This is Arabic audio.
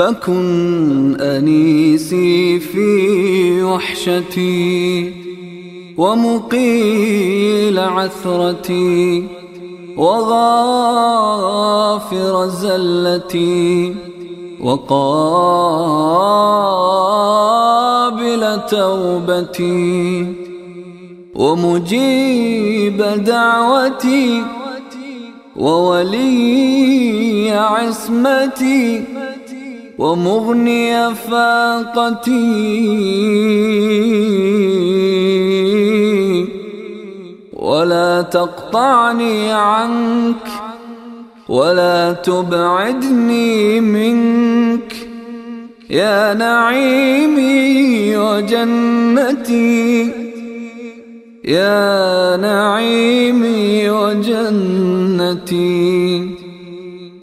فكن أنيسي في وحشتي ومقيل عثرتي وغافر زلتي وقابل توبتي ومجيب دعوتي وولي عصمتي ومغني فاقتي. ولا تقطعني عنك ولا تبعدني منك. يا نعيمي وجنتي يا نعيمي وجنتي.